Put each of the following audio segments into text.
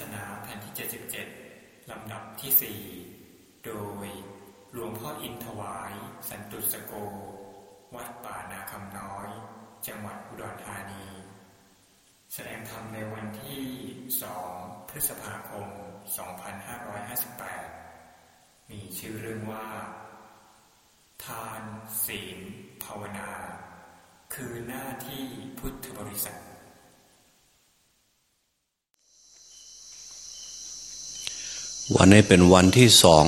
ศนาแผ่นที่ 77 ลำดับที่ 4 โดยหลวงพ่ออินถวาย สันตุสโก วัดป่านาคำน้อย จังหวัดอุดรธานี แสดงธรรมในวันที่ 2 พฤษภาคม 2558 มีชื่อเรื่องว่า ทาน ศีล ภาวนา คือหน้าที่พุทธบริษัท วันนี้เป็นวันที่สอง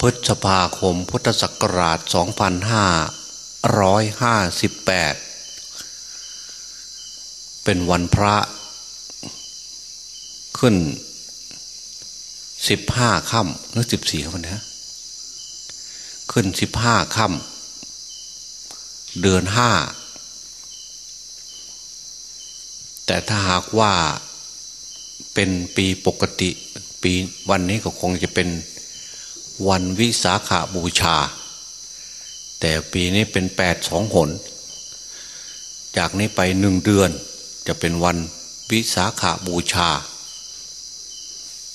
พฤษภาคมพุทธศักราช 2558 เป็นวันพระขึ้น 15ค่ำหรือ14ค่ำนะขึ้น 15ค่ำเดือน 5 แต่ถ้าหากว่าเป็นปีปกติ ปีวันนี้ก็คงจะเป็นวันวิสาขาบูชา แต่ปีนี้เป็นแปดสองหน จากนี้ไปหนึ่งเดือนจะเป็นวันวิสาขาบูชา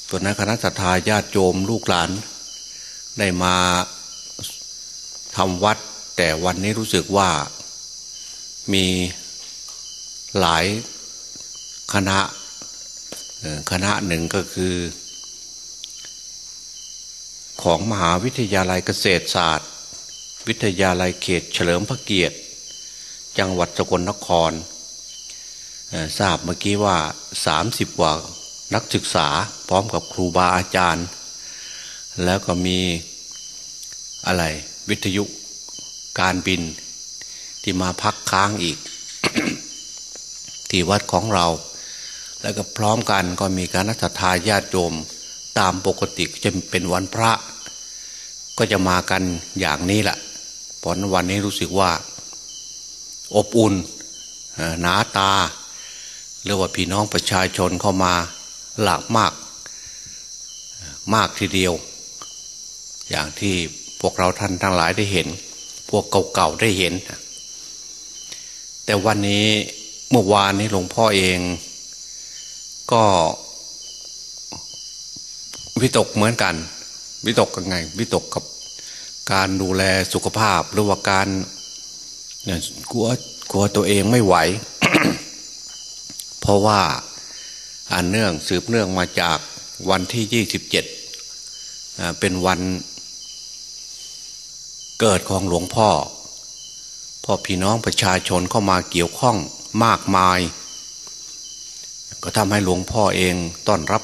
ส่วนนั้นคณะสัตยาญาติโยมลูกหลาน ได้มาทำวัด แต่วันนี้รู้สึกว่ามีหลายคณะคณะหนึ่งก็คือ ของมหาวิทยาลัยเกษตรศาสตร์ วิทยาลัยเขตเฉลิมพระเกียรติ จังหวัดสกลนครทราบเมื่อกี้ว่าสามสิบกว่านักศึกษาพร้อมกับครูบาอาจารย์ แล้วก็มีอะไรวิทยุการบินที่มาพักค้างอีก ที่วัดของเรา แล้วก็พร้อมกันก็มีการนัทาญาติโยม ตามปกติจะเป็นวันพระ ก็จะมากันอย่างนี้แหละเพราะวันนี้รู้สึกว่า อบอุ่นหนาตาหรือว่าพี่น้องประชาชนเข้ามาหลากมาก มากทีเดียว อย่างที่พวกเราท่านทั้งหลายได้เห็น พวกเก่าๆได้เห็น แต่วันนี้เมื่อวานนี้หลวงพ่อเอง ก็ วิตกเหมือนกัน วิตกกันไง วิตกกับการดูแลสุขภาพหรือว่าการเนี่ยกลัวกลัวตัวเองไม่ไหว เพราะว่าอันเนื่องสืบเนื่องมาจากวันที่ยี่สิบเจ็ดเป็นวันเกิดของหลวงพ่อพ่อพี่น้องประชาชนเข้ามาเกี่ยวข้องมากมาย ก็ทำให้หลวงพ่อเองต้อนรับ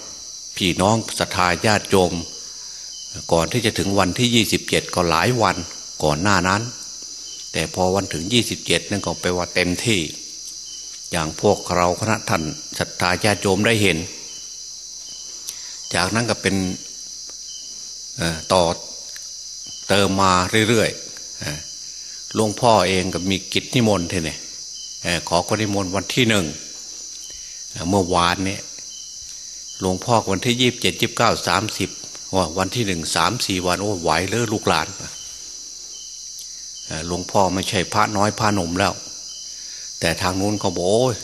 พี่น้องศรัทธาญาติโยมก่อนที่จะถึงวันที่ยี่สิบเจ็ดก็หลายวันก่อนหน้านั้น แต่พอวันถึงยี่สิบเจ็ดนั่นก็ไปว่าเต็มที่ อย่างพวกเราคณะท่านศรัทธาญาติโยมได้เห็น จากนั้นก็เป็นต่อเติมมาเรื่อยๆหลวงพ่อเองก็มีกิจนิมนต์ทีนี่ขอก็นิมนต์วันที่หนึ่งเมื่อวานเนี่ย หลวงพ่อวันที่ยี่บเจ็ดยี่บเก้าสามสิบว่าวันที่หนึ่งสามสี่วันโอ้ไหวเลยลูกหลานหลวงพ่อไม่ใช่พระน้อยพระหนุ่มแล้ว แต่ทางนู้นเขาบอกโอ้ย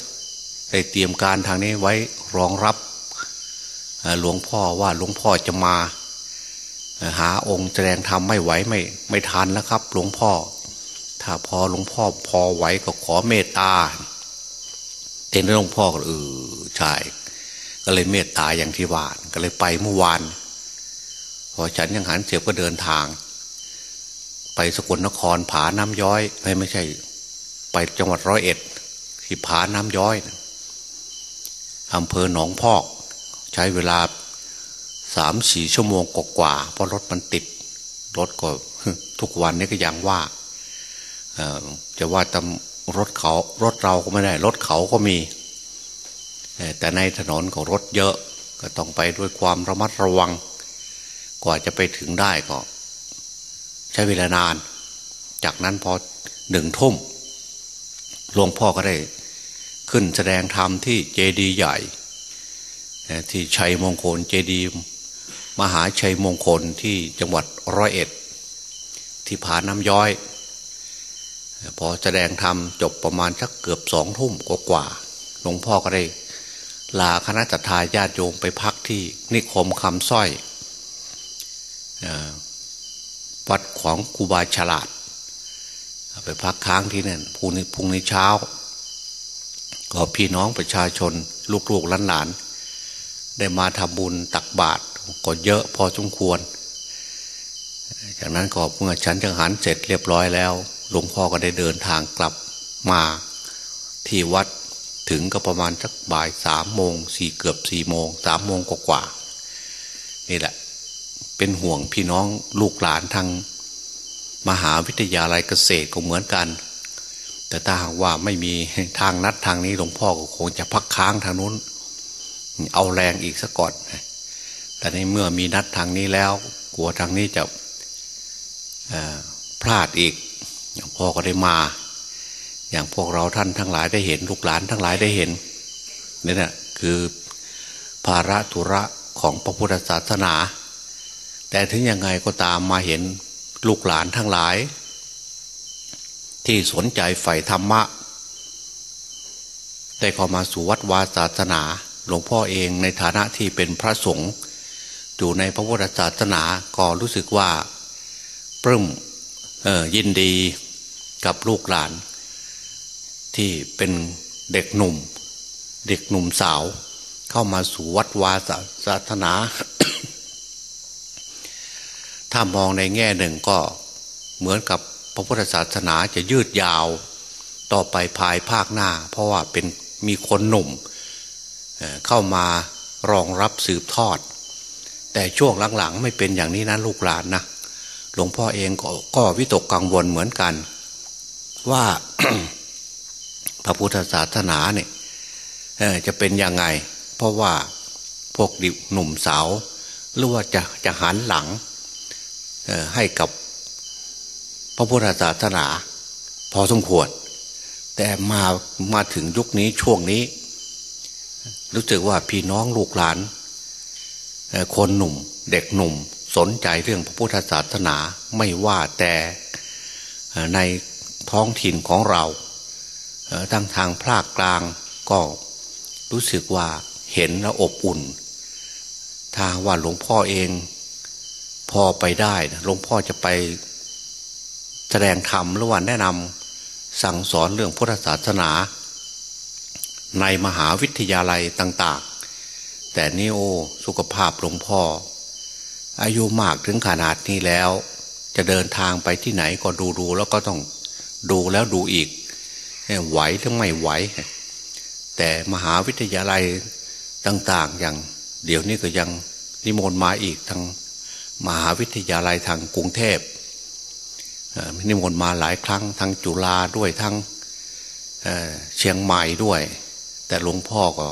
ได้เตรียมการทางนี้ไว้รองรับหลวงพ่อว่าหลวงพ่อจะมา หาองค์แสดงธรรมไม่ไหวไม่ไม่ทันแล้วครับ หลวงพ่อ ถ้าพอหลวงพ่อพอไหวก็ขอเมตตาเห็นหลวงพ่อก็เออใช่ ก็เลยเมตตาอย่างที่ว่าก็เลยไปเมื่อวาน พอฉันยังหันเสียบก็เดินทาง ไปสกลนครผาน้ำย้อยไม่ไม่ใช่ ไปจังหวัดร้อยเอ็ดที่ผาน้ำย้อยอำเภอหนองพอก ใช้เวลาสามสี่ชั่วโมงกว่าเพราะรถมันติดรถก็ทุกวันนี้ก็ยังว่าจะว่าตำรถเขารถเราก็ไม่ได้ รถเขาก็มี แต่ในถนนของรถเยอะก็ต้องไปด้วยความระมัดระวัง กว่าจะไปถึงได้ก็ ใช้เวลานาน จากนั้นพอหนึ่งทุ่มหลวงพ่อก็ได้ขึ้นแสดงธรรมที่เจดีย์ใหญ่ ที่ชัยมงคลเจดีย์มหาชัยมงคลที่จังหวัดร้อยเอ็ด ที่ผาน้ำย้อย พอแสดงธรรมจบประมาณสักเกือบสองทุ่มกว่าหลวงพ่อก็ได้ ลาคณะทาญาติโยมไปพักที่นิคมคำสร้อยวัดของกูบาฉลาด ไปพักค้างที่นั่นพรุ่งนี้พรุ่งนี้เช้า ก็พี่น้องประชาชน ลูกๆหลานๆได้มาทำบุญตักบาตรก็เยอะพอสมควร จากนั้นก็เมื่อฉันจังหันเสร็จเรียบร้อยแล้ว หลวงพ่อก็ได้เดินทางกลับมาที่วัด ถึงก็ประมาณสักบ่ายสามโมงสี่เกือบสี่โมงสามโมงกว่านี่แหละ เป็นห่วงพี่น้องลูกหลานทางมหาวิทยาลัยเกษตรก็เหมือนกัน แต่ถ้าหากว่าไม่มีทางนัดทางนี้หลวงพ่อก็คงจะพักค้างทางนู้น เอาแรงอีกสักก่อนแต่ในเมื่อมีนัดทางนี้แล้ว กลัวทางนี้จะพลาดอีกพ่อก็ได้มา อย่างพวกเราท่านทั้งหลายได้เห็นลูกหลานทั้งหลายได้เห็นนี่แหละคือภาระธุระของพระพุทธศาสนา แต่ถึงยังไงก็ตามมาเห็นลูกหลานทั้งหลาย ที่สนใจใฝ่ธรรมะได้เข้ามาสู่วัดวาศาสนา หลวงพ่อเองในฐานะที่เป็นพระสงฆ์อยู่ในพระพุทธศาสนาก็รู้สึกว่าปลื้มยินดีกับลูกหลาน ที่เป็นเด็กหนุ่ม เด็กหนุ่มสาว เข้ามาสู่วัดวาศาสนา ถ้ามองในแง่หนึ่งก็เหมือนกับพระพุทธศาสนาจะยืดยาว ต่อไปภายภาคหน้า เพราะว่าเป็นมีคนหนุ่มเข้ามารองรับสืบทอด แต่ช่วงหลังๆ ไม่เป็นอย่างนี้นะลูกหลานนะหลวงพ่อเองก็ก็วิตกกังวลเหมือนกัน ว่า พระพุทธศาสนาเนี่ยจะเป็นยังไง เพราะว่าพวกดิหนุ่มสาวหรือว่าจะจะหันหลังให้กับพระพุทธศาสนา พอสมควร แต่มามาถึงยุคนี้ช่วงนี้ รู้สึกว่าพี่น้องลูกหลานคนหนุ่มเด็กหนุ่มสนใจเรื่องพระพุทธศาสนาไม่ว่าแต่ในท้องถิ่นของเรา ทั้งทางภาคกลางก็รู้สึกว่าเห็นแล้วอบอุ่น ถ้าว่าหลวงพ่อเองพอไปได้หลวงพ่อจะไปแสดงธรรมหรือว่าแนะนำสั่งสอนเรื่องพุทธศาสนา ในมหาวิทยาลัยต่าง ๆ แต่นี่โอสุขภาพหลวงพ่อ อายุมากถึงขนาดนี้แล้ว จะเดินทางไปที่ไหนก็ดูดูแล้วก็ต้องดูแล้วดูอีก ไหวหรือไม่ไหว แต่มหาวิทยาลัยต่าง ๆ อย่างเดี๋ยวนี้ก็ยังนิมนต์มาอีกทางมหาวิทยาลัยทางกรุงเทพนิมนต์มาหลายครั้งทางจุฬาด้วยทั้งเชียงใหม่ด้วย แต่หลวงพ่อก็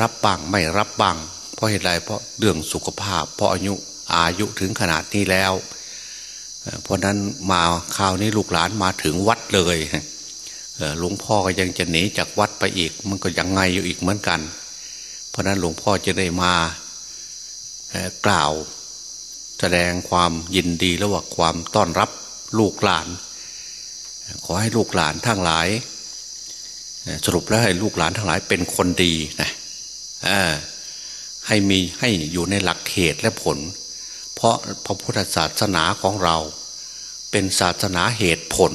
รับบังไม่รับบังเพราะเหตุไรเพราะเรื่องสุขภาพ เพราะอายุอายุถึงขนาดนี้แล้ว เพราะนั้นมาคราวนี้ลูกหลานมาถึงวัดเลย หลวงพ่อก็ยังจะหนีจากวัดไปอีก มันก็ยังไงอยู่อีกเหมือนกัน เพราะนั้นหลวงพ่อจะได้มากล่าว แสดงความยินดีและว่าความต้อนรับลูกหลาน ขอให้ลูกหลานทั้งหลาย สรุปแล้วให้ลูกหลานทั้งหลายเป็นคนดีนะให้มีให้อยู่ในหลักเหตุและผล เพราะพระพุทธศาสนาของเรา เป็นศาสนาเหตุผล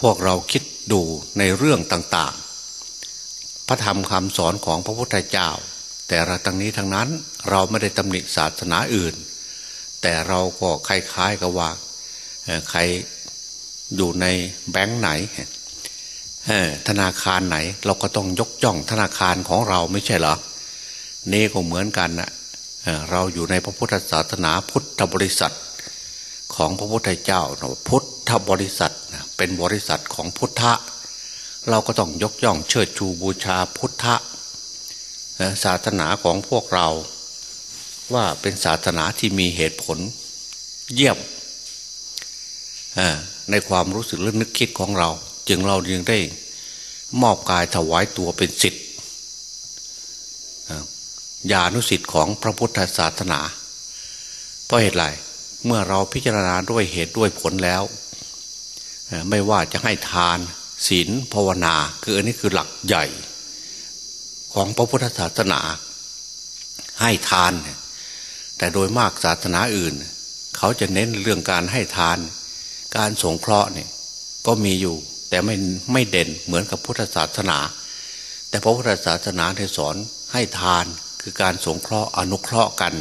พวกเราคิดดูในเรื่องต่างๆ พระธรรมคำสอนของพระพุทธเจ้า แต่ละตั้งนี้ทั้งนั้นเราไม่ได้ตำหนิศาสนาอื่น แต่เราก็คล้ายๆกับว่าใครอยู่ในแบงค์ไหนธนาคารไหนเราก็ต้องยกย่องธนาคารของเราไม่ใช่เหรอนี่ก็เหมือนกันนะเราอยู่ในพระพุทธศาสนาพุทธบริษัท ของพระพุทธเจ้าพุทธบริษัท เป็นบริษัทของพุทธะ เราก็ต้องยกย่องเชิดชูบูชาพุทธะศาสนาของพวกเรา ว่าเป็นศาสนาที่มีเหตุผลเยี่ยมในความรู้สึกและนึกคิดของเรา จึงเราจึงได้มอบกายถวายตัวเป็นสิทธิ์ญาณุสิทธิ์ของพระพุทธศาสนา เพราะเหตุไรเมื่อเราพิจารณาด้วยเหตุด้วยผลแล้ว ไม่ว่าจะให้ทานศีลภาวนา คืออันนี้คือหลักใหญ่ ของพระพุทธศาสนา ให้ทาน แต่โดยมากศาสนาอื่น เขาจะเน้นเรื่องการให้ทาน การสงเคราะห์เนี่ยก็มีอยู่ แต่ไม่ไม่เด่นเหมือนกับพุทธศาสนา แต่พระพุทธศาสนาได้สอนให้ทานคือการสงเคราะห์อนุเคราะห์กัน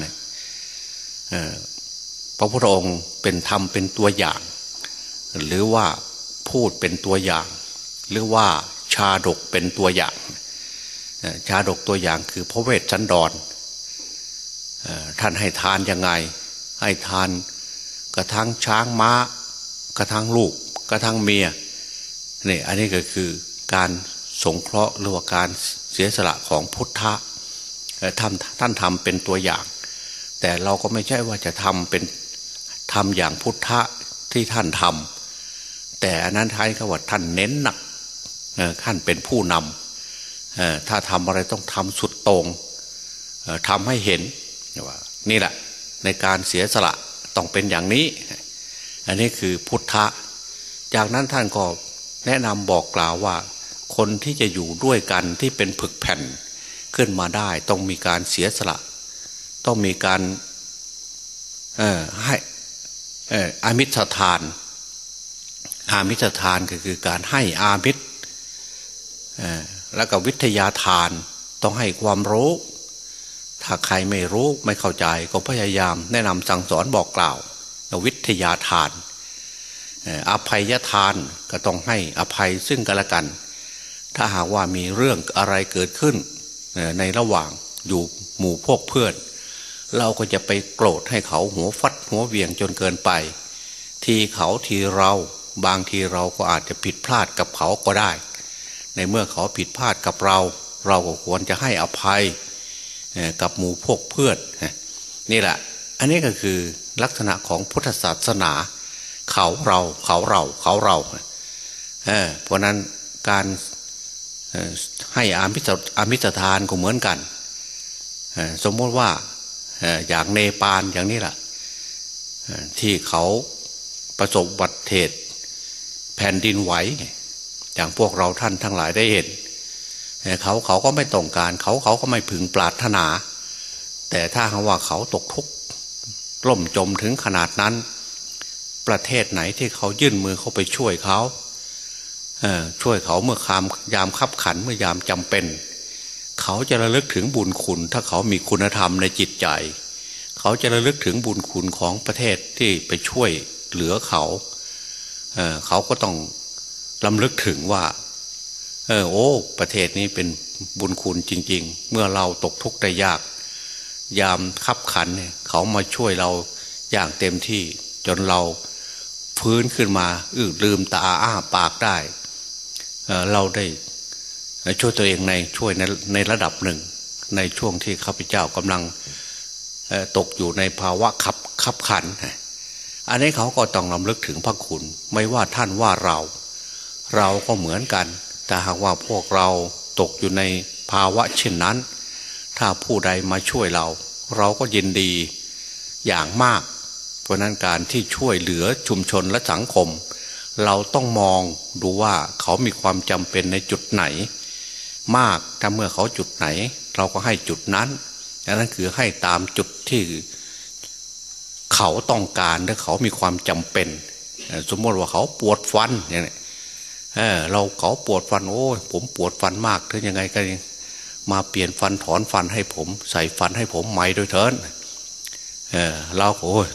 พระพุทธองค์เป็นธรรมเป็นตัวอย่าง หรือว่าพูดเป็นตัวอย่าง หรือว่าชาดกเป็นตัวอย่าง ชาดกตัวอย่างคือพระเวสสันดรท่านให้ทานยังไง ให้ทานกระทั่งช้างม้า กระทั่งลูก กระทั่งเมียนี่อันนี้ก็คือการสงเคราะห์หรือว่าการเสียสละของพุทธะท่านท่านทำเป็นตัวอย่าง แต่เราก็ไม่ใช่ว่าจะทำเป็นทำอย่างพุทธะที่ท่านทำ แต่อันนั้นท้ายเขาว่าท่านเน้นหนักท่านเป็นผู้นำถ้าทำอะไรต้องทำสุดตรงทำให้เห็นว่านี่แหละในการเสียสละต้องเป็นอย่างนี้ อันนี้คือพุทธะ จากนั้นท่านก็แนะนำบอกกล่าวว่า คนที่จะอยู่ด้วยกันที่เป็นผึกแผ่นขึ้นมาได้ ต้องมีการเสียสละ ต้องมีการให้อามิสทาน อามิสทานก็คือการให้อามิสแล้วก็วิทยาทานต้องให้ความรู้ ถ้าใครไม่รู้ไม่เข้าใจก็พยายามแนะนำสั่งสอนบอกกล่าว วิทยาทานอภัยทานก็ต้องให้อภัยซึ่งกันและกัน ถ้าหากว่ามีเรื่องอะไรเกิดขึ้นในระหว่างอยู่หมู่พวกเพื่อน เราก็จะไปโกรธให้เขาหัวฟัดหัวเวียงจนเกินไป ทีเขาทีเรา บางทีเราก็อาจจะผิดพลาดกับเขาก็ได้ ในเมื่อเขาผิดพลาดกับเรา เราก็ควรจะให้อภัยกับหมู่พวกเพื่อนนี่แหละ อันนี้ก็คือลักษณะของพุทธศาสนา เขาเราเขาเราเขาเราเพราะนั้นการให้อามิสอามิสทานก็เหมือนกัน สมมติว่าอย่างเนปาลอย่างนี้แหละที่เขาประสบวัติเหตุ แผ่นดินไหว อย่างพวกเราท่านทั้งหลายได้เห็นเขาเขาก็ไม่ต้องการ เขาเขาก็ไม่พึงปรารถนา แต่ถ้าหากว่าเขาตกทุกข์ล่มจมถึงขนาดนั้น ประเทศไหนที่เขายื่นมือเข้าไปช่วยเขาช่วยเขาเมื่อคามยามขับขันเมื่อยามจำเป็น เขาจะระลึกถึงบุญคุณ ถ้าเขามีคุณธรรมในจิตใจ เขาจะระลึกถึงบุญคุณของประเทศที่ไปช่วยเหลือเขา เเขาก็ต้องลำลึกถึงว่า เออโอ้ ประเทศนี้เป็นบุญคุณจริง ๆ เมื่อเราตกทุกข์ได้ยาก ยามขับขันเนี่ยเขามาช่วยเราอย่างเต็มที่จนเราพื้นขึ้นมาอือลืมตาอ้าปากได้เเราได้ช่วยตัวเองในช่วยในในระดับหนึ่ง ในช่วงที่ข้าพเจ้ากำลังตกอยู่ในภาวะขับขับขัน อันนี้เขาก็ต้องลำลึกถึงพระคุณ ไม่ว่าท่านว่าเรา เราก็เหมือนกัน แต่หากว่าพวกเราตกอยู่ในภาวะเช่นนั้น ถ้าผู้ใดมาช่วยเรา เราก็ยินดีอย่างมาก เพราะนั้นการที่ช่วยเหลือชุมชนและสังคม เราต้องมองดูว่าเขามีความจำเป็นในจุดไหน มากถ้าเมื่อเขาจุดไหน เราก็ให้จุดนั้นนั่นคือให้ตามจุดที่ เขาต้องการและเขามีความจำเป็น สมมติว่าเขาปวดฟันอย่างนี้เเราเขาปวดฟันโอ้ผมปวดฟันมากถึงยังไงก็มาเปลี่ยนฟันถอนฟันให้ผม ใส่ฟันให้ผมใหม่โดยเถินเออเราโอ้ย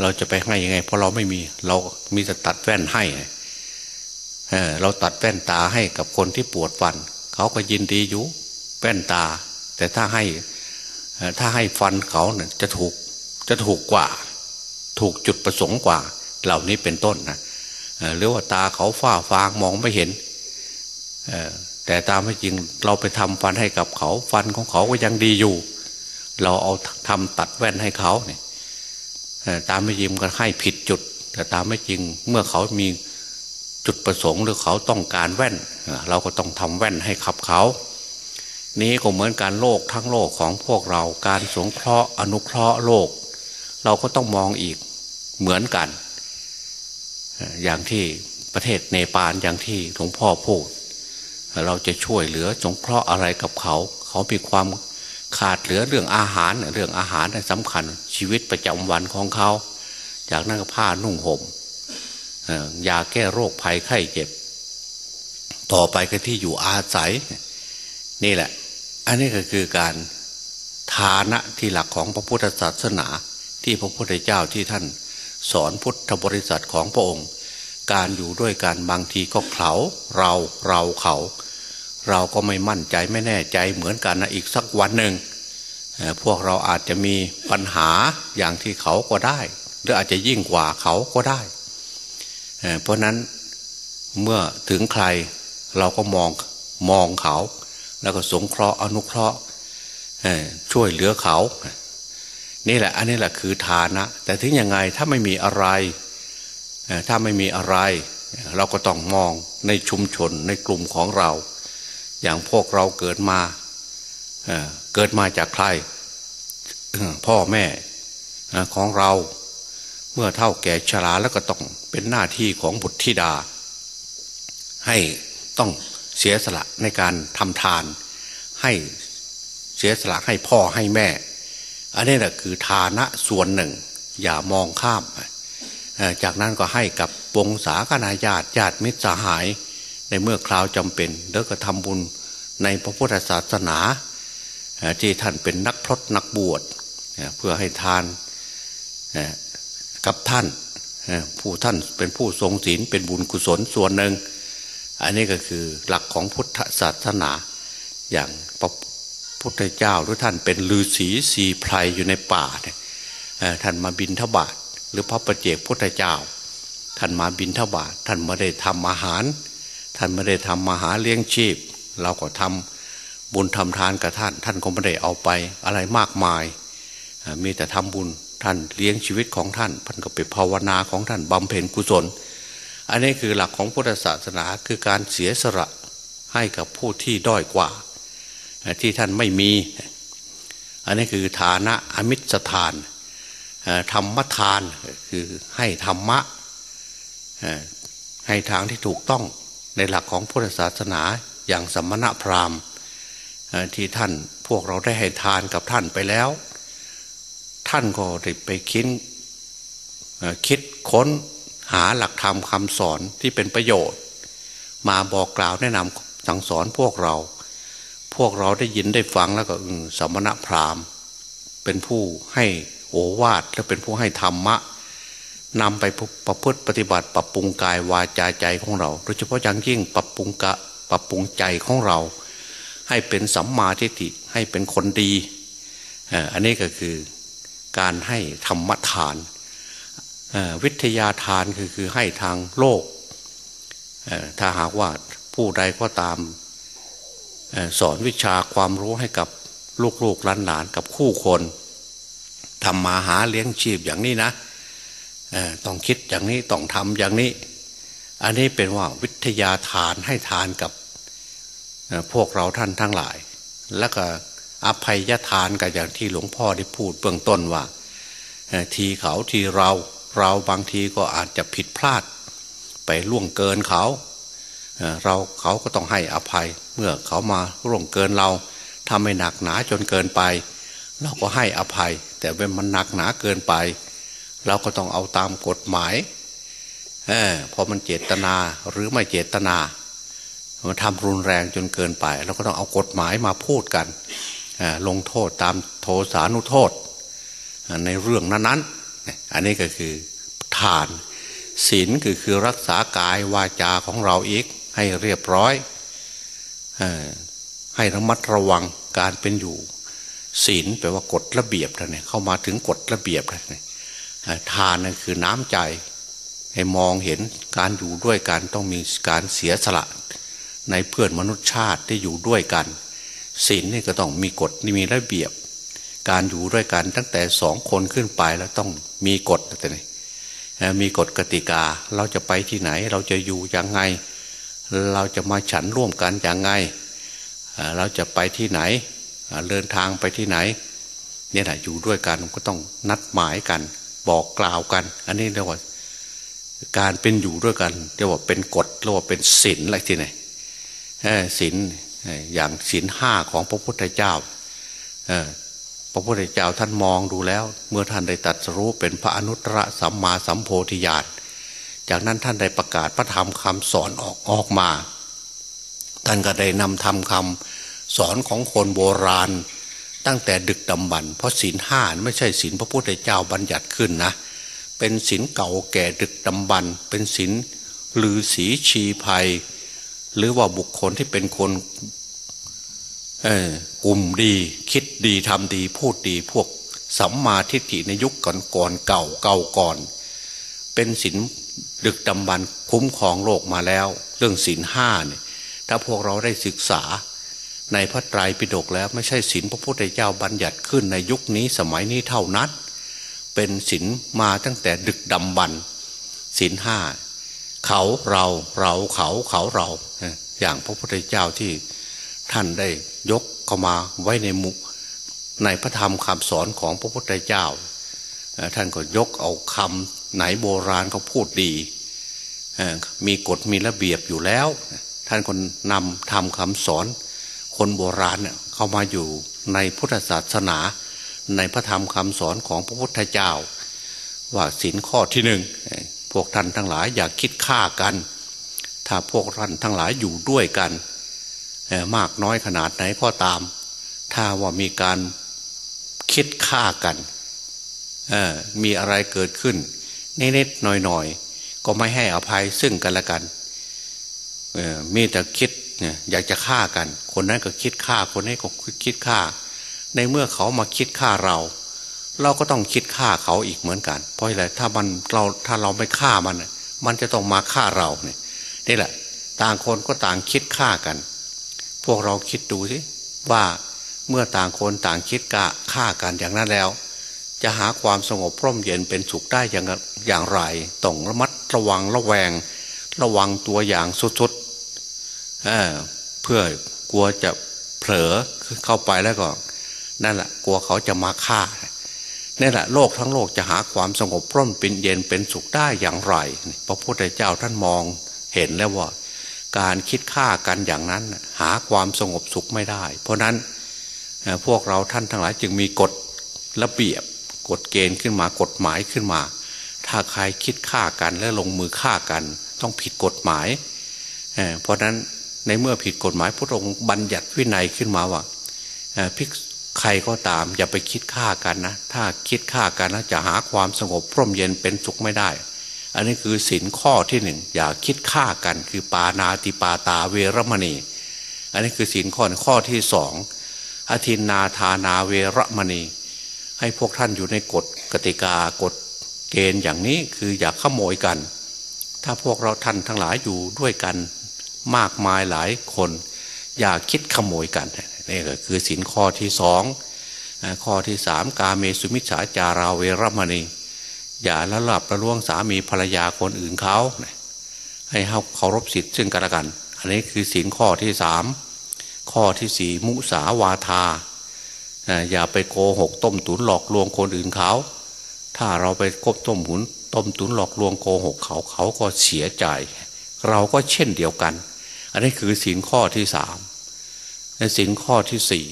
เราจะไปให้ยังไง เพราะเราไม่มีเรามีแต่ตัดแว่นให้เออเราตัดแว่นตาให้กับคนที่ปวดฟัน เขาก็ยินดีอยู่แว่นตา แต่ถ้าให้ถ้าให้ฟันเขาเนี่ยจะถูก จะถูกกว่า ถูกจุดประสงค์กว่า เหล่านี้เป็นต้นนะหรือว่าตาเขาฝ้าฟางมองไม่เห็นแต่ตามไม่จริงเราไปทำฟันให้กับเขา ฟันของเขาก็ยังดีอยู่ เราเอาทำตัดแว่นให้เขาเนี่ยตามไม่จริงก็ให้ผิดจุด แต่ตามไม่จริงเมื่อเขามีจุดประสงค์หรือเขาต้องการแว่น เราก็ต้องทำแว่นให้ขับเขา นี้ก็เหมือนการโลกทั้งโลกของพวกเราการสงเคราะห์อนุเคราะห์โลก เราก็ต้องมองอีกเหมือนกัน อย่างที่ประเทศเนปาลอย่างที่หลวงพ่อพูด เราจะช่วยเหลือสงเคราะห์อะไรกับเขา เขามีความขาดเหลือเรื่องอาหารเรื่องอาหารสำคัญชีวิตประจำวันของเขา จากนั้นก็ผ้านุ่งห่มยาแก้โรคภัยไข้เจ็บ ต่อไปก็ที่อยู่อาศัย นี่แหละ อันนี้ก็คือการทานะที่หลักของพระพุทธศาสนา ที่พระพุทธเจ้าที่ท่าน สอนพุทธบริษัทของพระองค์ การอยู่ด้วยกันบางทีก็เขาเราเราเขา เราก็ไม่มั่นใจไม่แน่ใจเหมือนกันนะอีกสักวันหนึ่งพวกเราอาจจะมีปัญหาอย่างที่เขาก็ได้ หรืออาจจะยิ่งกว่าเขาก็ได้ เพราะนั้นเมื่อถึงใครเราก็มองมองเขา แล้วก็สงเคราะห์อนุเคราะห์ช่วยเหลือเขา นี่แหละ อันนี้แหละคือฐานะ แต่ถึงยังไงถ้าไม่มีอะไรถ้าไม่มีอะไร เราก็ต้องมองในชุมชนในกลุ่มของเรา อย่างพวกเราเกิดมาเกิดมาจากใคร พ่อแม่ของเรา เมื่อเท่าแก่ชราแล้วก็ต้องเป็นหน้าที่ของบุตรธิดา ให้ต้องเสียสละในการทำทาน ให้เสียสละให้พ่อให้แม่ อันนี้แหละคือฐานะส่วนหนึ่ง อย่ามองข้าม จากนั้นก็ให้กับวงศาคณาญาติญาติมิตรสหาย ในเมื่อคราวจำเป็น แล้วก็ทำบุญในพระพุทธศาสนาที่ท่านเป็นนักพรตนักบวชเพื่อให้ทานกับท่านผู้ท่านเป็นผู้ทรงศีลเป็นบุญกุศลส่วนหนึ่ง อันนี้ก็คือหลักของพุทธศาสนาอย่างพระ พุทธเจ้าหรือท่านเป็นฤาษีสีไพรอยู่ในป่าเนี่ยท่านมาบินทบาทหรือพระประเจกพุทธเจ้า ท่านมาบินทบาทท่านไม่ได้ทำอาหาร ท่านไม่ได้ทำอาหารเลี้ยงชีพ เราก็ทำบุญทำทานกับท่าน ท่านก็ไม่ได้เอาไปอะไรมากมาย มีแต่ทำบุญท่านเลี้ยงชีวิตของท่านท่านก็ไปภาวนาของท่านบำเพ็ญกุศล อันนี้คือหลักของพุทธศาสนาคือการเสียสละให้กับผู้ที่ด้อยกว่า ที่ท่านไม่มี อันนี้คือฐานะอมิตรทานธรรมทานคือให้ธรรมะให้ทางที่ถูกต้องในหลักของพุทธศาสนาอย่างสมณพราหมณ์ที่ท่านพวกเราได้ให้ทานกับท่านไปแล้ว ท่านก็ได้ไปคิดคิดค้นหาหลักธรรมคำสอนที่เป็นประโยชน์ มาบอกกล่าวแนะนำสั่งสอนพวกเรา พวกเราได้ยินได้ฟังแล้วก็สมณพราหมณ์ เป็นผู้ให้โอวาทและเป็นผู้ให้ธรรมะนำไปประพฤติปฏิบัติ ปรับปรุงกายวาจาใจของเรา โดยเฉพาะอย่างยิ่งปรับปรุงกะปรับปรุงใจของเรา ให้เป็นสัมมาทิฏฐิให้เป็นคนดีอันนี้ก็คือการให้ธรรมทานวิทยาทานคือคือให้ทางโลกถ้าหากว่าผู้ใดก็ตาม สอนวิชาความรู้ให้กับลูกๆหลานๆกับคู่คนทำมาหาเลี้ยงชีพอย่างนี้นะต้องคิดอย่างนี้ต้องทำอย่างนี้ อันนี้เป็นว่าวิทยาทานให้ทานกับพวกเราท่านทั้งหลาย แล้วก็อภัยทานกับอย่างที่หลวงพ่อได้พูดเบื้องต้นว่า ทีเขาทีเราเราบางทีก็อาจจะผิดพลาด ไปล่วงเกินเขา เราเขาก็ต้องให้อภัย มื่อเขามาร่วงเกินเราทำให้หนักหนาจนเกินไป เราก็ให้อภัย แต่เมื่อมันหนักหนาเกินไป เราก็ต้องเอาตามกฎหมายเออพอมันเจตนาหรือไม่เจตนา มันทำรุนแรงจนเกินไป เราก็ต้องเอากฎหมายมาพูดกันลงโทษตามโทสานุโทษ ในเรื่องนั้นๆ อันนี้ก็คือทานศีลคือคือรักษากายวาจาของเราอีกให้เรียบร้อย ให้ระมัดระวังการเป็นอยู่ ศีลแปลว่ากฎระเบียบนะเนี่ยเข้ามาถึงกฎระเบียบนะเนี่ยทานนั่นคือน้ำใจ ให้มองเห็นการอยู่ด้วยกันต้องมีการเสียสละ ในเพื่อนมนุษยชาติที่อยู่ด้วยกันศีลนี่ก็ต้องมีกฎมีระเบียบ การอยู่ด้วยกันตั้งแต่สองคนขึ้นไปแล้วต้องมีกฎแต่ไหนมีกฎกติกาเราจะไปที่ไหนเราจะอยู่ยังไง เราจะมาฉันร่วมกันอย่างไง เราจะไปที่ไหน เดินทางไปที่ไหน เนี่ยแหละอยู่ด้วยกันก็ต้องนัดหมายกัน บอกกล่าวกัน อันนี้เรียกว่าการเป็นอยู่ด้วยกันเรียกว่าเป็นกฎเรียกว่าเป็นศีลอะไรที่ไหนศีลอย่างศีลห้าของพระพุทธเจ้าพระพุทธเจ้าท่านมองดูแล้ว เมื่อท่านได้ตัดรู้เป็นพระอนุตตรสัมมาสัมโพธิญาณ จากนั้นท่านได้ประกาศพระธรรมคำสอนออกออกมา ท่านก็ได้นำธรรมคำสอนของคนโบราณ ตั้งแต่ดึกดำบรรเพราะศีลห้าไม่ใช่ศีลพระพุทธเจ้าบัญญัติขึ้นนะ เป็นศีลเก่าแก่ดึกดำบรรเป็นศีลหรือสีชีภัย หรือว่าบุคคลที่เป็นคนกลุ่มดีคิดดีทำดีพูดดีพวกสัมมาทิฏฐิในยุคก่อนก่อนเก่าเก่าก่อน เป็นศีล ดึกดำบรรคุ้มครองโลกมาแล้ว เรื่องศีลห้าเนี่ยถ้าพวกเราได้ศึกษา ในพระไตรปิฎกแล้วไม่ใช่ศีลพระพุทธเจ้าบัญญัติขึ้นในยุคนี้สมัยนี้เท่านั้น เป็นศีลมาตั้งแต่ดึกดำบรรศีลห้าเขาเราเราเขาเขาเรา อย่างพระพุทธเจ้าที่ท่านได้ยกเข้ามาไว้ในมุในพระธรรมคำสอนของพระพุทธเจ้า ท่านก็ยกเอาคำ ไหนโบราณเขาพูดดีมีกฎมีระเบียบอยู่แล้ว ท่านคนนำทำคำสอน คนโบราณเข้ามาอยู่ในพุทธศาสนา ในพระธรรมคำสอนของพระพุทธเจ้า ว่าสินข้อที่หนึ่งพวกท่านทั้งหลายอย่าคิดฆ่ากัน ถ้าพวกท่านทั้งหลายอยู่ด้วยกันมากน้อยขนาดไหนก็ตาม ถ้าว่ามีการคิดฆ่ากันมีอะไรเกิดขึ้น นิดๆหน่อยๆก็ไม่ให้อภัยซึ่งกันและกันมีแต่คิดอยากจะฆ่ากัน คนนั้นก็คิดฆ่าคนนี้ก็คิดฆ่า ในเมื่อเขามาคิดฆ่าเรา เราก็ต้องคิดฆ่าเขาอีกเหมือนกัน เพราะอะไรถ้ามันเราถ้าเราไม่ฆ่ามัน มันจะต้องมาฆ่าเราเนี่ยนี่แหละ ต่างคนก็ต่างคิดฆ่ากัน พวกเราคิดดูสิว่าเมื่อต่างคนต่างคิดกะฆ่ากันอย่างนั้นแล้ว จะหาความสงบพร่มเย็นเป็นสุขได้อย่าง อย่างไรต้องระมัดระวังระแวง ระวังตัวอย่างสุดๆเเพื่อกลัวจะเผลอเข้าไปแล้วก็ นั่นแหละกลัวเขาจะมาฆ่านี่แหละโลกทั้งโลกจะหาความสงบร่มเป็นเย็นเป็นสุขได้อย่างไร พระพุทธเจ้าท่านมองเห็นแล้วว่า การคิดฆ่ากันอย่างนั้น หาความสงบสุขไม่ได้ เพราะนั้นพวกเราท่านทั้งหลายจึงมีกฎระเบียบกฎเกณฑ์ขึ้นมากฎหมายขึ้นมา ถ้าใครคิดฆ่ากันและลงมือฆ่ากัน ต้องผิดกฎหมายเพราะนั้นในเมื่อผิดกฎหมายพระองค์บัญญัติวินัยขึ้นมาว่าพิกใครก็ตาม อย่าไปคิดฆ่ากันนะ ถ้าคิดฆ่ากันแล้วจะหาความสงบพร่มเย็นเป็นสุขไม่ได้ อันนี้คือสินข้อที่หนึ่งอย่าคิดฆ่ากัน คือปานาติปาตาเวรมณี อันนี้คือสินข้อข้อที่สองอธินนาธานาเวรมณี ให้พวกท่านอยู่ในกฎกติกากฎ เกณฑ์อย่างนี้คืออย่าขโมยกัน ถ้าพวกเราท่านทั้งหลายอยู่ด้วยกันมากมายหลายคน อย่าคิดขโมยกันนี่ก็คือสินข้อที่สองข้อที่สามกาเมสุมิชาจาราเวรมณี อย่าละหลับละล่วงสามีภรรยาคนอื่นเขา ให้เขาเคารพสิทธิ์ซึ่งกันและกัน อันนี้คือสินข้อที่สามข้อที่สี่มุสาวาทา อย่าไปโกหกต้มตุ๋นหลอกลวงคนอื่นเขา ถ้าเราไปกบต้มหุนต้มตุนหลอกลวงโกหกเขาเขาก็เสียใจ เราก็เช่นเดียวกัน อันนี้คือสินข้อที่สามสินข้อที่สี่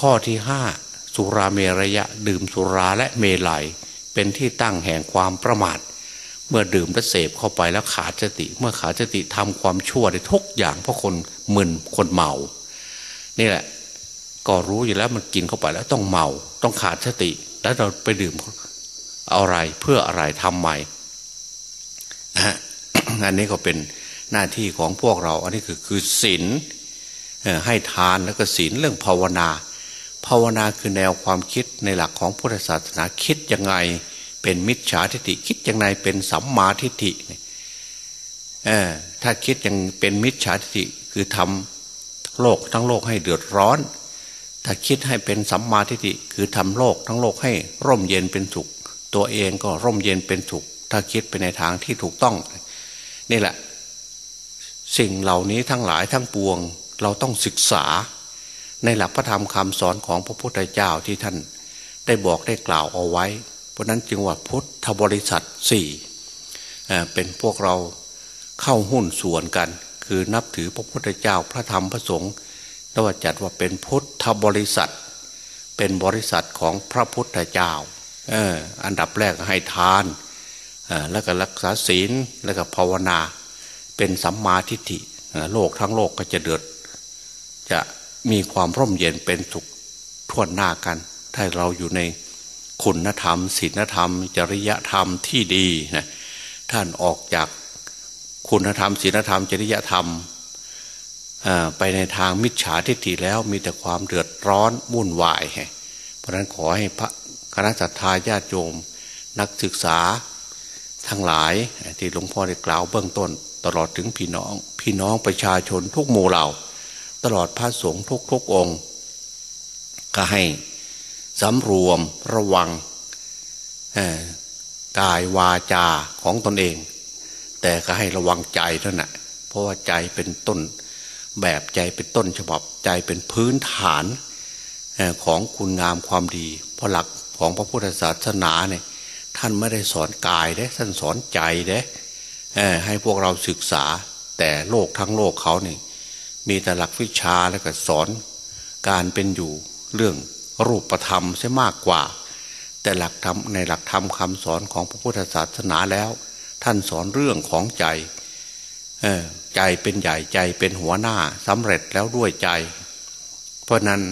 ข้อที่ห้าสุราเมรยะ ดื่มสุราและเมลัย เป็นที่ตั้งแห่งความประมาท เมื่อดื่มและเสพเข้าไปแล้วขาดสติ เมื่อขาดสติทำความชั่วได้ทุกอย่างเพราะคนมึนคนเมา นี่แหละ ก็รู้อยู่แล้วมันกินเข้าไปแล้วต้องเมา ต้องขาดสติ แล้วเราไปดื่มอะไรเพื่ออะไรทำไมนะอันนี้ก็เป็นหน้าที่ของพวกเรา อันนี้คือคือศีลให้ทานแล้วก็ศีลเรื่องภาวนา ภาวนาคือแนวความคิดในหลักของพุทธศาสนาคิดยังไง เป็นมิจฉาทิฏฐิคิดยังไงเป็นสัมมาทิฏฐิถ้าคิดยังเป็นมิจฉาทิฏฐิคือทำโลกทั้งโลกให้เดือดร้อน ถ้าคิดให้เป็นสัมมาทิฏฐิคือทำโลกทั้งโลกให้ร่มเย็นเป็นสุข ตัวเองก็ร่มเย็นเป็นสุข ถ้าคิดไปในทางที่ถูกต้อง นี่แหละ สิ่งเหล่านี้ทั้งหลายทั้งปวง เราต้องศึกษา ในหลักพระธรรมคำสอนของพระพุทธเจ้าที่ท่าน ได้บอกได้กล่าวเอาไว้ เพราะนั้นจึงว่าพุทธบริษัทสี่เป็นพวกเราเข้าหุ้นส่วนกัน คือนับถือพระพุทธเจ้าพระธรรมพระสงฆ์ แล้วจัดว่าเป็นพุทธบริษัท เป็นบริษัทของพระพุทธเจ้าเอออันดับแรกให้ทานแล้วก็รักษาศีลแล้วก็ภาวนา เป็นสัมมาทิฏฐิโลกทั้งโลกก็จะเดือด จะมีความร่มเย็นเป็นสุขทั่วหน้ากัน ถ้าเราอยู่ในคุณธรรมศีลธรรม จริยธรรมที่ดีนะท่านออกจากคุณธรรมศีลธรรม จริยธรรม ไปในทางมิจฉาทิฏฐิแล้วมีแต่ความเดือดร้อนวุ่นวาย เพราะนั้นขอให้พระคณะสัตยาญาติโยม นักศึกษาทั้งหลายที่หลวงพ่อได้กล่าวเบื้องต้น ตลอดถึงพี่น้อง พี่น้องประชาชนทุกหมู่เหล่า ตลอดพระสงฆ์ทุกทุกองค์ ก็ให้สำรวมระวังกายวาจาของตนเอง แต่ก็ให้ระวังใจเท่านั้นเพราะว่าใจเป็นต้น แบบใจเป็นต้นฉบับใจเป็นพื้นฐานของคุณงามความดี เพราะหลักของพระพุทธศาสนาเนี่ยท่านไม่ได้สอนกายเด้ท่านสอนใจเด้ให้พวกเราศึกษาแต่โลกทั้งโลกเขาเนี่ยมีแต่หลักวิชาแล้วก็สอนการเป็นอยู่เรื่องรูปธรรมใช่มากกว่า แต่หลักธรรมในหลักธรรมคำสอนของพระพุทธศาสนาแล้ว ท่านสอนเรื่องของใจ ใจเป็นใหญ่ใจเป็นหัวหน้าสำเร็จแล้วด้วยใจ เพราะนั้น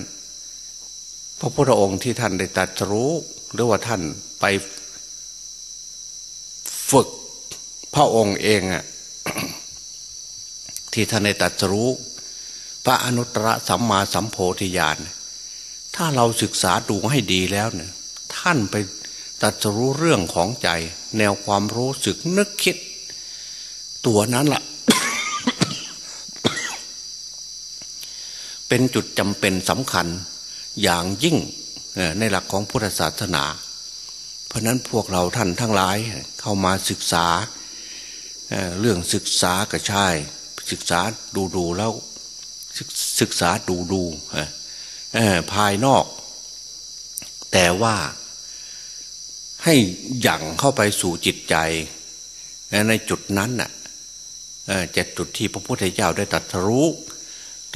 พระพุทธองค์ที่ท่านได้ตรัสรู้ หรือว่าท่านไปฝึกพระองค์เองอะที่ท่านได้ตรัสรู้ พระอนุตตรสัมมาสัมโพธิญาณถ้าเราศึกษาดูให้ดีแล้วเนี่ย ท่านไปตัดรู้เรื่องของใจ แนวความรู้สึกนึกคิด ตัวนั้นละ่ะ เป็นจุดจำเป็นสำคัญอย่างยิ่งในหลักของพุทธศาสนา เพราะนั้นพวกเราท่านทั้งหลายเข้ามาศึกษาเรื่องศึกษาก็ใช่ ศึกษาดูดูแล้วศึกษาดูดูภายนอก แต่ว่าให้หยั่งเข้าไปสู่จิตใจในจุดนั้นน่ะจะจุดที่พระพุทธเจ้าได้ตรัสรู้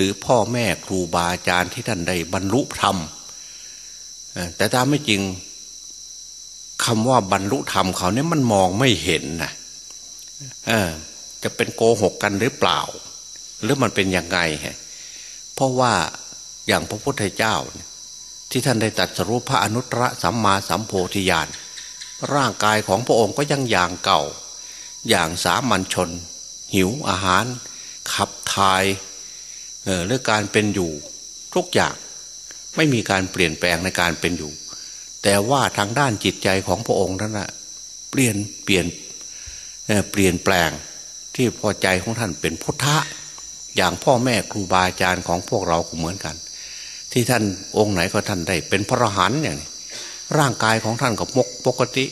หรือพ่อแม่ครูบาอาจารย์ที่ท่านได้บรรลุธรรมแต่ตามไม่จริงคำว่าบรรลุธรรมเขาเนี่ยมันมองไม่เห็นนะจะเป็นโกหกกันหรือเปล่า หรือมันเป็นยังไงเพราะว่าอย่างพระพุทธเจ้า ที่ท่านได้ตัดสรุปพระอนุตตรสัมมาสัมโพธิญาณร่างกายของพระองค์ก็ยังอย่างเก่า อย่างสามัญชน หิวอาหาร ขับถ่าย เรื่องการเป็นอยู่ทุกอย่างไม่มีการเปลี่ยนแปลงในการเป็นอยู่ แต่ว่าทางด้านจิตใจของพระองค์นั้นนะเปลี่ยนเปลี่ยนเปลี่ยนแปลงที่พอใจของท่านเป็นพุทธะอย่างพ่อแม่ครูบาอาจารย์ของพวกเราก็เหมือนกัน ที่ท่านองค์ไหนก็ท่านได้ เป็นพระอรหันต์อย่างนี้ร่างกายของท่านก็มกปกติ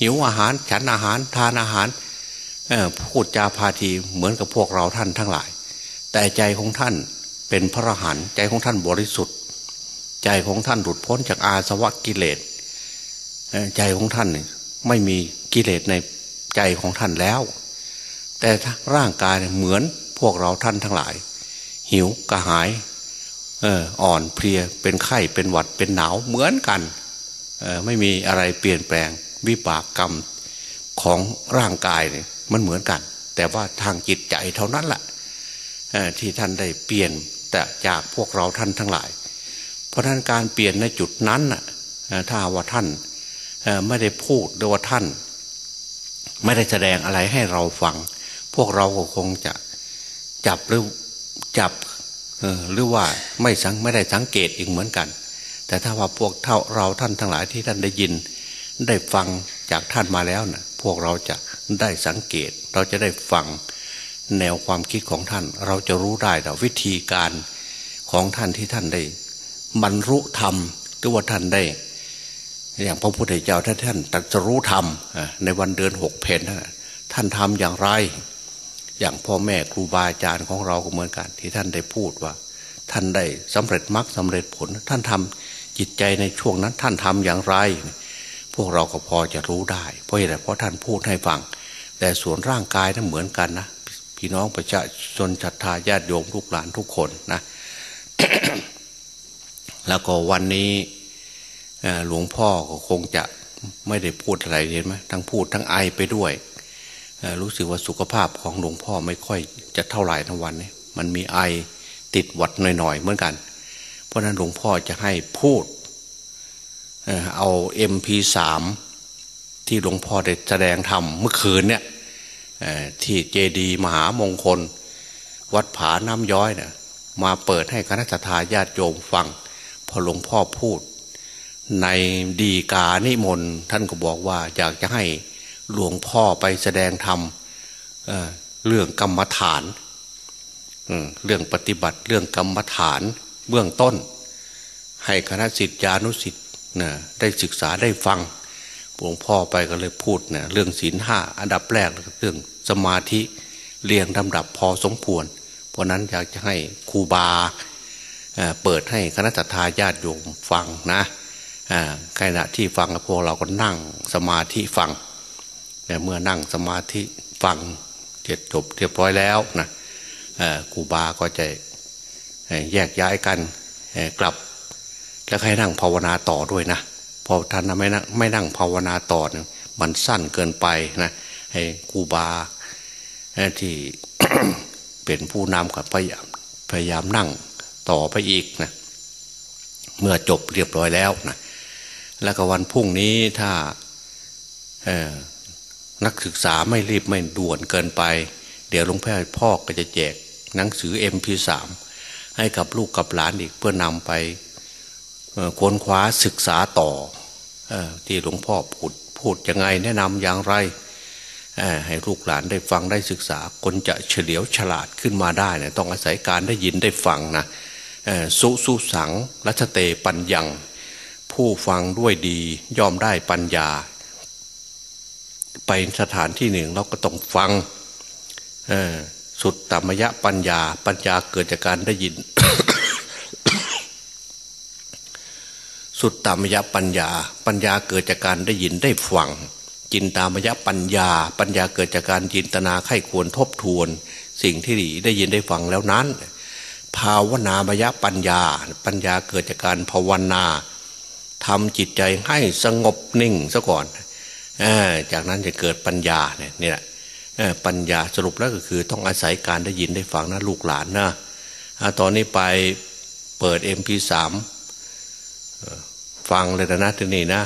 หิวอาหาร ฉันอาหารทานอาหารพูดจาพาทีเหมือนกับพวกเราท่านทั้งหลาย แต่ใจของท่านเป็นพระรหันต์ใจของท่านบริสุทธิ์ ใจของท่านหลุดพ้นจากอาสวะกิเลสใจของท่านไม่มีกิเลสในใจของท่านแล้ว แต่ร่างกายเหมือนพวกเราท่านทั้งหลาย หิวกระหายเอออ่อนเพลียเป็นไข้เป็นหวัดเป็นหนาวเหมือนกันไม่มีอะไรเปลี่ยนแปลงวิบากกรรมของร่างกายเนี่ยมันเหมือนกัน แต่ว่าทางจิตใจเท่านั้นแหละ ที่ท่านได้เปลี่ยนแต่จากพวกเราท่านทั้งหลาย เพราะนั้นการเปลี่ยนในจุดนั้นถ้าว่าท่านไม่ได้พูดหรือว่าท่าน ไม่ได้แสดงอะไรให้เราฟัง พวกเราก็คงจะจับหรือจับหรือว่าไม่สังไม่ได้สังเกตอีกเหมือนกัน แต่ถ้าว่าพวกเท่าเราท่านทั้งหลายที่ท่านได้ยิน ได้ฟังจากท่านมาแล้วนะพวกเราจะได้สังเกต เราจะได้ฟัง แนวความคิดของท่าน เราจะรู้ได้แต่วิธีการของท่านที่ท่านได้บรรลุธรรมหรือว่าท่านได้ อย่างพระพุทธเจ้าถ้านท่านตรัสรู้ธรรมในวันเดือนหกเพนท่านทำอย่างไร อย่างพ่อแม่ครูบาอาจารย์ของเราก็เหมือนกัน ที่ท่านได้พูดว่า ท่านได้สำเร็จมรรคสาเร็จผล ท่านทำจิตใจในช่วงนั้น ท่านทำอย่างไร พวกเราก็พอจะรู้ได้ เพราะอะไรเพราะท่านพูดให้ฟัง แต่ส่วนร่างกายนั้นเหมือนกันนะ พี่น้องประชาชนศรัทธาญาติโยมลูกหลานทุกคนนะแล้วก็วันนี้หลวงพ่อก็คงจะไม่ได้พูดอะไรเห็นไหมทั้งพูดทั้งไอไปด้วยรู้สึกว่าสุขภาพของหลวงพ่อไม่ค่อยจะเท่าไหร่ทั้งวันนี้มันมีไอติดหวัดหน่อยๆเหมือนกัน เพราะนั้นหลวงพ่อจะให้พูดเอาเอ็มพีสามที่หลวงพ่อได้แสดงธรรมเมื่อคืนเนี่ย ที่เจดีมหามงคล วัดผาน้ำย้อยเนี่ยมาเปิดให้คณะทาญาติโยมฟังพอหลวงพ่อพูด ในดีกานิมนต์ท่านก็บอกว่าอยากจะให้หลวงพ่อไปแสดงธรรมเเรื่องกรรมฐานเรื่องปฏิบัติเรื่องกรรมฐานเบื้องต้น ให้คณะสิทธิานุสิทธิ์ได้ศึกษาได้ฟัง หลวงพ่อไปก็เลยพูดเนี่ยเรื่องศีลห้าอันดับแรกเรื่องสมาธิเรียงลำดับพอสมควร เพราะนั้นอยากจะให้ครูบาเปิดให้คณะทาญาติโยมฟังนะขณะที่ฟังพวกเราก็นั่งสมาธิฟังแต่เมื่อนั่งสมาธิฟังเจ็ดจบเรียบร้อยแล้วนะครูบาก็จะแยกย้ายกันกลับ แล้วให้นั่งภาวนาต่อด้วยนะ พอท่านไม่นั่งไม่นั่งภาวนาต่อเนี่ยมันสั้นเกินไปนะให้ครูบาที่เป็นผู้นำกับพยายามพยายามนั่งต่อไปอีกนะเมื่อจบเรียบร้อยแล้วนะแล้วก็วันพรุ่งนี้ถ้านักศึกษาไม่รีบไม่ด่วนเกินไป เดี๋ยวหลวงพ่อพ่อก็จะแจกหนังสือ MP3 ให้กับลูกกับหลานอีกเพื่อนำไปค้นคว้าศึกษาต่อ ที่หลวงพ่อพูดพูดยังไงแนะนำอย่างไร ให้ลูกหลานได้ฟังได้ศึกษา คนจะเฉลียวฉลาดขึ้นมาได้นะต้องอาศัยการได้ยินได้ฟังนะสุสุสังรัชเตปัญญัง ผู้ฟังด้วยดียอมได้ปัญญา ไปสถานที่หนึ่งเราก็ต้องฟังสุดตามยะปัญญา ปัญญาเกิดจากการได้ยิน สุดตามยปัญญา ปัญญาเกิดจากการได้ยินได้ฟัง จินตามยปัญญา ปัญญาเกิดจากการจินตนาไข้ควรทบทวน สิ่งที่ดีได้ยินได้ฟังแล้วนั้น ภาวนามยปัญญา ปัญญาเกิดจากการภาวนาทำจิตใจให้สงบนิ่งซะก่อนจากนั้นจะเกิดปัญญาเนี่ยนี่แหละปัญญาสรุปแล้วก็คือต้องอาศัยการได้ยินได้ฟังนะลูกหลานนะตอนนี้ไปเปิด MP3 ฟังเลยนะที่นี่นะ